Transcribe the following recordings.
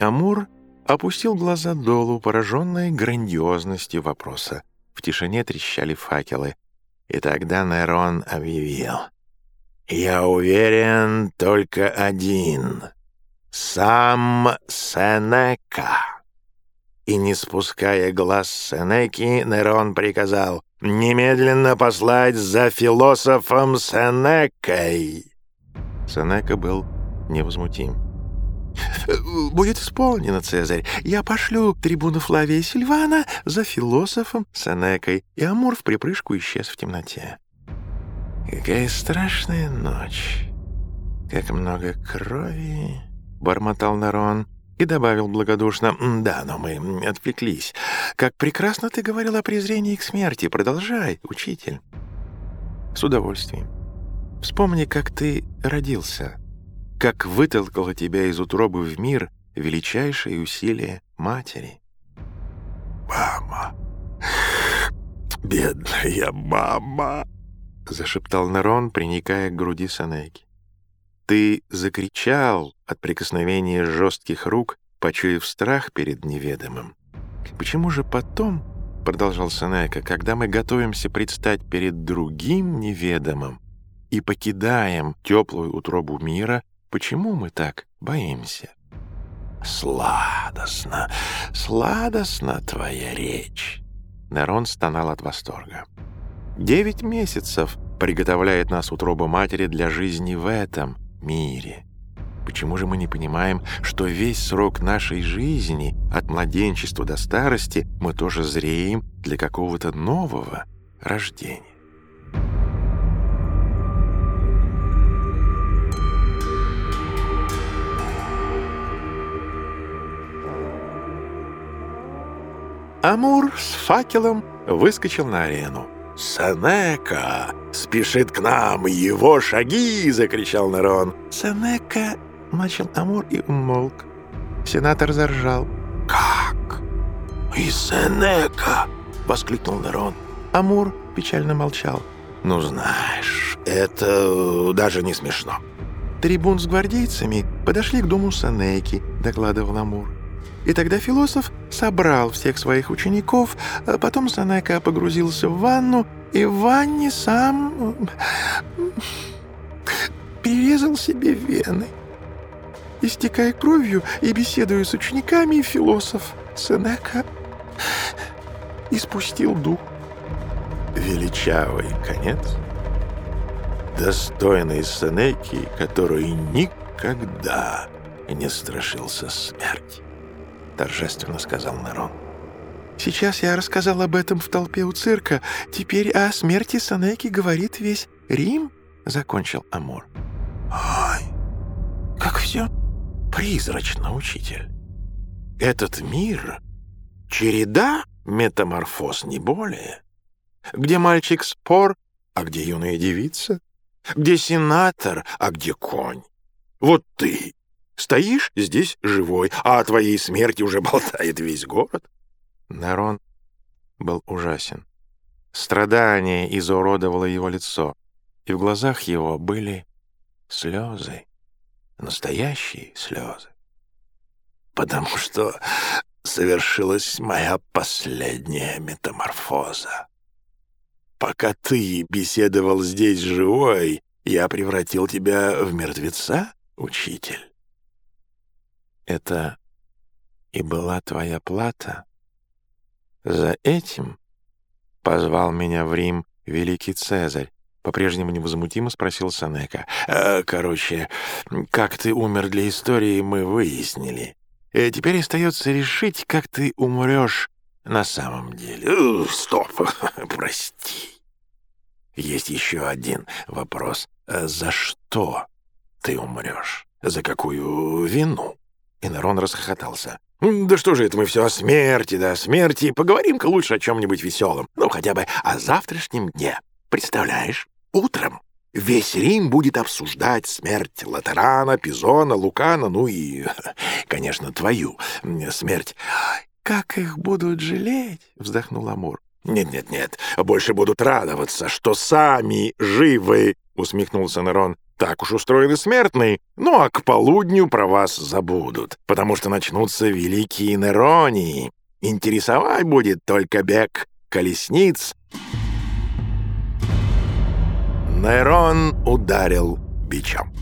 Амур опустил глаза долу, пораженные грандиозностью вопроса. В тишине трещали факелы. И тогда Нерон объявил. «Я уверен, только один. Сам Сенека». И не спуская глаз Сенеки, Нерон приказал «Немедленно послать за философом Сенекой». Сенека был невозмутим. «Будет исполнено, Цезарь. Я пошлю трибуну Флавия Сильвана за философом Сенекой». И Амур в припрыжку исчез в темноте. «Какая страшная ночь! Как много крови!» — бормотал Нарон и добавил благодушно. «Да, но мы отвлеклись. Как прекрасно ты говорил о презрении к смерти. Продолжай, учитель». «С удовольствием. Вспомни, как ты родился» как вытолкало тебя из утробы в мир величайшее усилие матери. «Мама! Бедная мама!» — зашептал Нерон, приникая к груди Санеки. «Ты закричал от прикосновения жестких рук, почуяв страх перед неведомым. Почему же потом, — продолжал Санека, — когда мы готовимся предстать перед другим неведомым и покидаем теплую утробу мира, Почему мы так боимся? «Сладостно, сладостно твоя речь!» Нерон стонал от восторга. «Девять месяцев приготовляет нас утроба матери для жизни в этом мире. Почему же мы не понимаем, что весь срок нашей жизни, от младенчества до старости, мы тоже зреем для какого-то нового рождения?» Амур с факелом выскочил на арену. «Сенека спешит к нам! Его шаги!» — закричал Нерон. «Сенека!» — начал Амур и умолк. Сенатор заржал. «Как? И Сенека!» — воскликнул Нерон. Амур печально молчал. «Ну, знаешь, это даже не смешно». «Трибун с гвардейцами подошли к дому Сенеки», — докладывал Амур. И тогда философ собрал всех своих учеников, а потом Санека погрузился в ванну, и в ванне сам перерезал себе вены. Истекая кровью и беседуя с учениками, философ Сенека испустил дух. Величавый конец, достойный Сенеки, который никогда не страшился смерти торжественно сказал Нерон. «Сейчас я рассказал об этом в толпе у цирка. Теперь о смерти Санеки говорит весь Рим», — закончил Амур. «Ай, как все призрачно, учитель. Этот мир — череда метаморфоз, не более. Где мальчик спор, а где юная девица? Где сенатор, а где конь? Вот ты Стоишь здесь живой, а о твоей смерти уже болтает весь город. Нарон был ужасен. Страдание изуродовало его лицо, и в глазах его были слезы, настоящие слезы. Потому что совершилась моя последняя метаморфоза. Пока ты беседовал здесь живой, я превратил тебя в мертвеца, учитель. Это и была твоя плата? За этим позвал меня в Рим великий Цезарь. По-прежнему невозмутимо спросил Санека. «Э, «Короче, как ты умер для истории, мы выяснили. Э, теперь остается решить, как ты умрешь на самом деле. Э, стоп, прости. Есть еще один вопрос. За что ты умрешь? За какую вину?» И Нерон расхохотался. «Да что же это мы все о смерти, да о смерти. Поговорим-ка лучше о чем-нибудь веселом. Ну, хотя бы о завтрашнем дне. Представляешь, утром весь Рим будет обсуждать смерть Латерана, Пизона, Лукана, ну и, конечно, твою смерть». «Как их будут жалеть?» — вздохнул Амур. «Нет-нет-нет, больше будут радоваться, что сами живы», — усмехнулся Нерон. Так уж устроены смертные. Ну а к полудню про вас забудут, потому что начнутся великие неронии. Интересовать будет только бег колесниц. Нерон ударил бичом.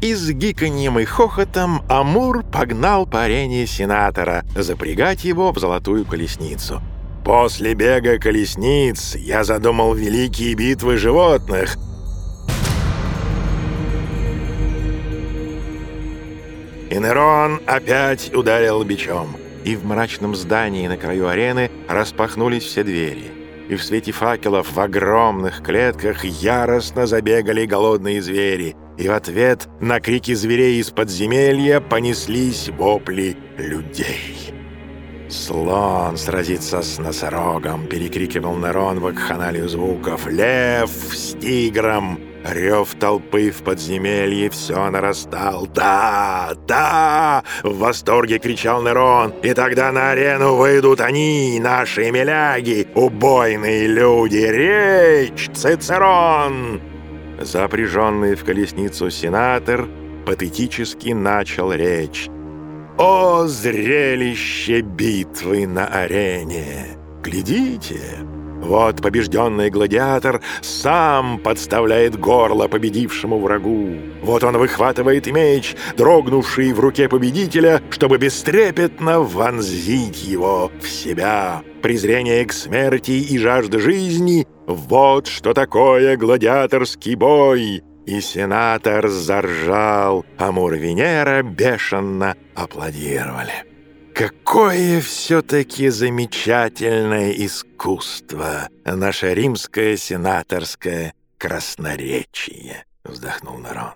И с гиканьем и хохотом Амур погнал по арене сенатора запрягать его в золотую колесницу. После бега колесниц я задумал великие битвы животных. И Нерон опять ударил бичом. И в мрачном здании на краю арены распахнулись все двери. И в свете факелов в огромных клетках яростно забегали голодные звери. И в ответ на крики зверей из подземелья понеслись вопли людей. «Слон сразится с носорогом!» — перекрикивал Нерон в вакханалию звуков. «Лев с тигром!» Рев толпы в подземелье все нарастал. «Да! Да!» — в восторге кричал Нерон. «И тогда на арену выйдут они, наши миляги, убойные люди! Речь! Цицерон!» Запряженный в колесницу сенатор патетически начал речь. О, зрелище битвы на арене! Глядите! Вот побежденный гладиатор сам подставляет горло победившему врагу. Вот он выхватывает меч, дрогнувший в руке победителя, чтобы бестрепетно вонзить его в себя. Презрение к смерти и жажда жизни — вот что такое гладиаторский бой. И сенатор заржал, а Мур-Венера бешено аплодировали. Какое все-таки замечательное искусство наше римское сенаторское красноречие, вздохнул Нарон.